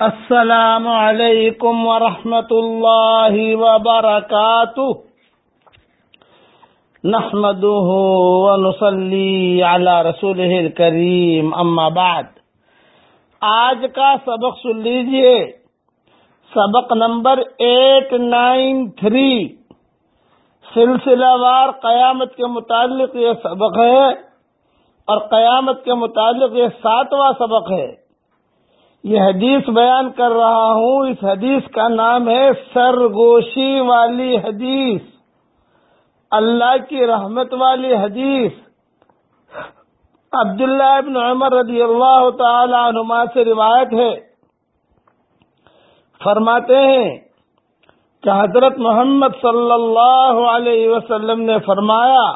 السلام علیکم ورحمۃ اللہ وبرکاتہ۔ نحمده ونصلي على رسوله الكريم اما بعد۔ آج کا سبق سن لیجیے۔ سبق نمبر ایٹ نائن تھری۔ سلسلہ وار قیامت کے متعلق یہ سبق ہے اور قیامت کے متعلق یہ ساتواں سبق ہے۔ یہ حدیث بیان کر رہا ہوں۔ اس حدیث کا نام ہے سرگوشی والی حدیث۔ اللہ کی رحمت والی حدیث۔ عبداللہ ابن عمر رضی اللہ تعالی عنما سے روایت ہے۔ فرماتے ہیں کہ حضرت محمد صلی اللہ علیہ وسلم نے فرمایا،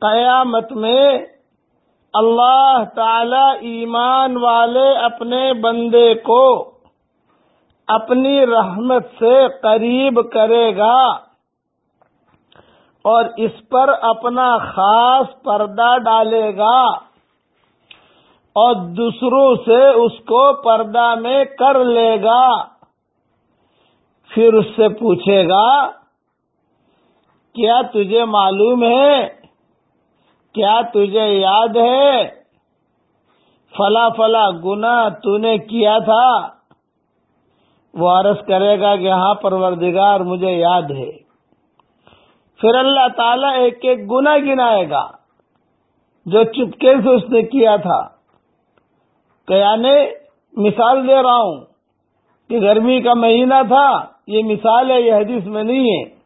قیامت میں اللہ تعالی ایمان والے اپنے بندے کو اپنی رحمت سے قریب کرے گا اور اس پر اپنا خاص پردہ ڈالے گا اور دوسروں سے اس کو پردہ میں کر لے گا۔ پھر اس سے پوچھے گا، کیا تجھے معلوم ہے کیا تجھے یاد ہے؟ فلا فلا گنا تو نے کیا تھا؟ وہ عرض کرے گا کہ ہاں پروردگار، مجھے یاد ہے۔ پھر اللہ تعالیٰ ایک ایک گنا گنائے گا جو چپکے سے اس نے کیا تھا۔ کہ یعنی مثال دے رہا ہوں کہ گرمی کا مہینہ تھا، یہ مثال ہے، یہ حدیث میں نہیں ہے۔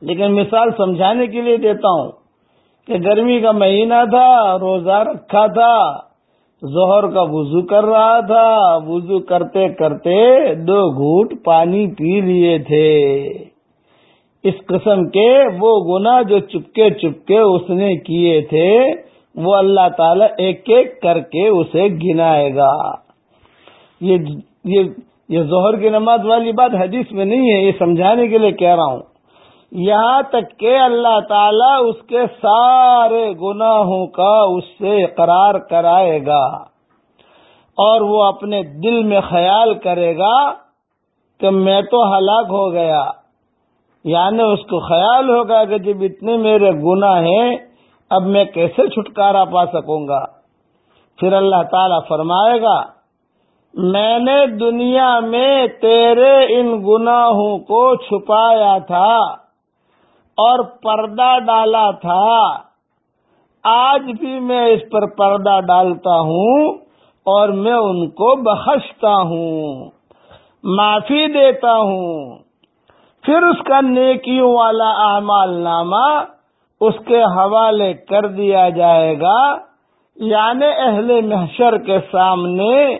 لیکن مثال سمجھانے کے لیے دیتا ہوں۔ کہ گرمی کا مہینہ تھا، روزہ رکھا تھا زہر کا وضو کر رہا تھا، وضو کرتے کرتے دو گھوٹ پانی پی لیے تھے۔ اس قسم کے وہ گنا جو چپکے چپکے اس نے کیے تھے، وہ اللہ تعالی ایک ایک کر کے اسے گنائے گا۔ یہ زہر کی نماز والی بات حدیث میں نہیں ہے، یہ سمجھانے کے لیے کہہ رہا ہوں۔ یہاں تک کہ اللہ تعالی اس کے سارے گناہوں کا اس سے قرار کرائے گا اور وہ اپنے دل میں خیال کرے گا کہ میں تو ہلاک ہو گیا۔ یعنی اس کو خیال ہوگا کہ جب اتنے میرے گناہ ہیں، اب میں کیسے چھٹکارا پا سکوں گا؟ پھر اللہ تعالی فرمائے گا، میں نے دنیا میں تیرے ان گناہوں کو چھپایا تھا۔ اور پردہ ڈالا تھا۔ آج بھی میں اس پر پردہ ڈالتا ہوں اور میں ان کو بخشتا ہوں، معافی دیتا ہوں۔ پھر اس کا نیکیوں والا اعمال نامہ اس کے حوالے کر دیا جائے گا۔ یعنی اہل محشر کے سامنے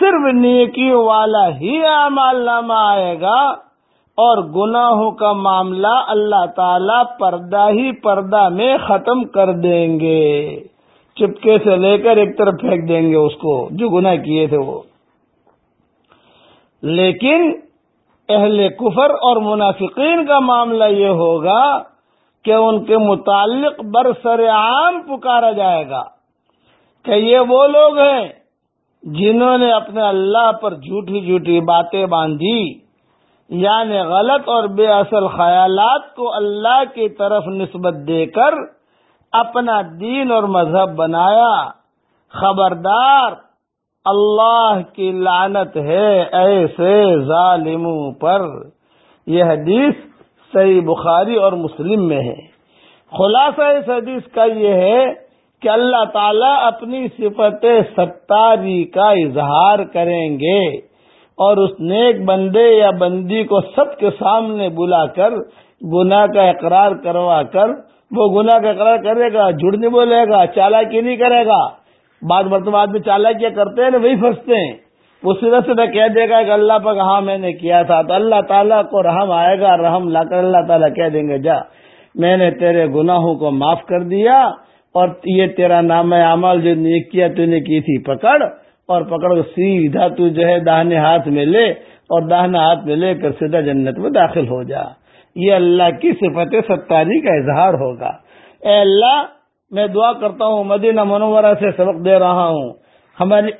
صرف نیکیوں والا ہی اعمال نامہ آئے گا۔ اور گناہوں کا معاملہ اللہ تعالی پردہ ہی پردہ میں ختم کر دیں گے۔ چپکے سے لے کر ایک طرف پھینک دیں گے اس کو۔ جو گناہ کیے تھے وہ۔ لیکن اہل کفر اور منافقین کا معاملہ یہ ہوگا کہ ان کے متعلق برسر عام پکارا جائے گا کہ یہ وہ لوگ ہیں جنہوں نے اپنے اللہ پر جھوٹی جھوٹی باتیں باندھی۔ یعنی غلط اور بے اصل خیالات کو اللہ کی طرف نسبت دے کر اپنا دین اور مذہب بنایا۔ خبردار، اللہ کی لعنت ہے ایسے ظالموں پر۔ یہ حدیث صحیح بخاری اور مسلم میں ہے۔ خلاصہ اس حدیث کا یہ ہے کہ اللہ تعالی اپنی صفت ستاری کا اظہار کریں گے۔ اور اس نیک بندے یا بندی کو سب کے سامنے بلا کر، گناہ کا اقرار کروا کر، وہ گناہ کا اقرار کرے گا جھوٹ نہیں بولے گا، چالاکی نہیں کرے گا۔ بعض مرتبہ آدمی چالاکیاں کرتے ہیں نا، وہی پھنستے ہیں۔ وہ سیدھا سیدھا کہہ دے گا کہ اللہ پر ہاں میں نے کیا تھا۔ تو اللہ تعالیٰ کو رحم آئے گا، رحم لا کر اللہ تعالیٰ کہہ دیں گے، جا، میں نے تیرے گناہوں کو معاف کر دیا اور یہ تیرا نام عمل جو نیک کیا تو نے کی تھی، پکڑ۔ اور پکڑ کر سیدھا تو جو ہے داہنے ہاتھ میں لے اور داہنا ہاتھ میں لے کر سیدھا جنت میں داخل ہو جا۔ یہ اللہ کی صفت ستاری کا اظہار ہوگا۔ اے اللہ، میں دعا کرتا ہوں، مدینہ منورہ سے سبق دے رہا ہوں۔ ہماری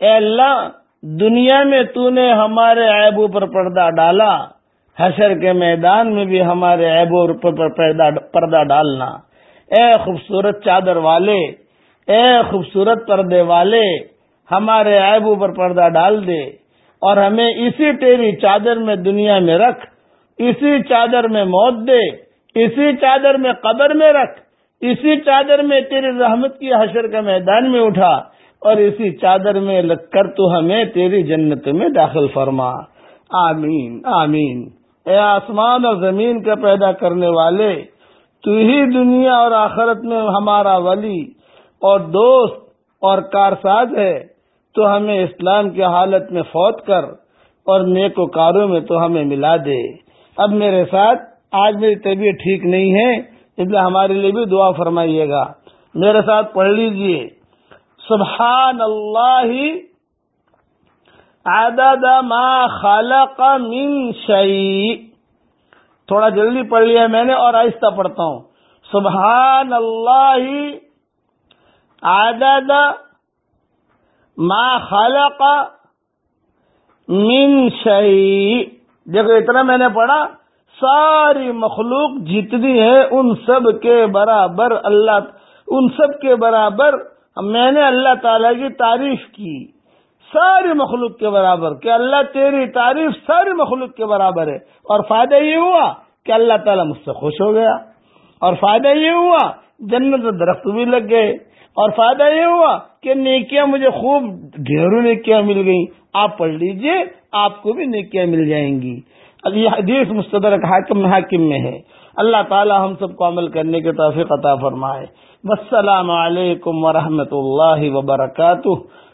اے اللہ، دنیا میں تو نے ہمارے عیبوں پر پردہ ڈالا۔ حشر کے میدان میں بھی ہمارے عیبوں پر پردہ ڈالنا اے خوبصورت چادر والے، اے خوبصورت پردے والے، ہمارے عیبوں پر پردہ ڈال دے اور ہمیں اسی تیری چادر میں دنیا میں رکھ، اسی چادر میں موت دے، اسی چادر میں قبر میں رکھ، اسی چادر میں تیری رحمت کی حشر کے میدان میں اٹھا اور اسی چادر میں لگ کر تو ہمیں تیری جنت میں داخل فرما۔ آمین آمین۔ اے آسمان اور زمین کا پیدا کرنے والے تو ہی دنیا اور آخرت میں ہمارا ولی اور دوست اور کارساز ہے، تو ہمیں اسلام کی حالت میں فوت کر اور نیک و کاروں میں تو ہمیں ملا دے۔ اب میرے ساتھ، آج میری طبیعت ٹھیک نہیں ہے، اس لیے ہمارے لیے بھی دعا فرمائیے گا۔ میرے ساتھ پڑھ لیجیے۔ سبحان اللہ عدد ما خالق من شعی تھوڑا جلدی پڑھ لیا میں نے اور آہستہ پڑھتا ہوں۔ سبحان اللہ عدد ما خالق من شعی دیکھو اتنا میں نے پڑھا، ساری مخلوق جتنی ہے ان سب کے برابر اللہ، ان سب کے برابر میں نے اللہ تعالی کی تعریف کی۔ ساری مخلوق کے برابر کہ اللہ تیری تعریف ساری مخلوق کے برابر ہے اور فائدہ یہ ہوا کہ اللہ تعالیٰ مجھ سے خوش ہو گیا اور فائدہ یہ ہوا جنت درخت بھی لگ گئے اور فائدہ یہ ہوا کہ نیکیاں مجھے خوب ڈھیروں نیکیاں مل گئیں۔ آپ پڑھ لیجیے، آپ کو بھی نیکیاں مل جائیں گی۔ اب یہ حدیث مستدرک حاکم حاکم میں ہے۔ اللہ تعالی ہم سب کو عمل کرنے کے توفیق عطا فرمائے۔ والسلام علیکم ورحمۃ اللہ وبرکاتہ۔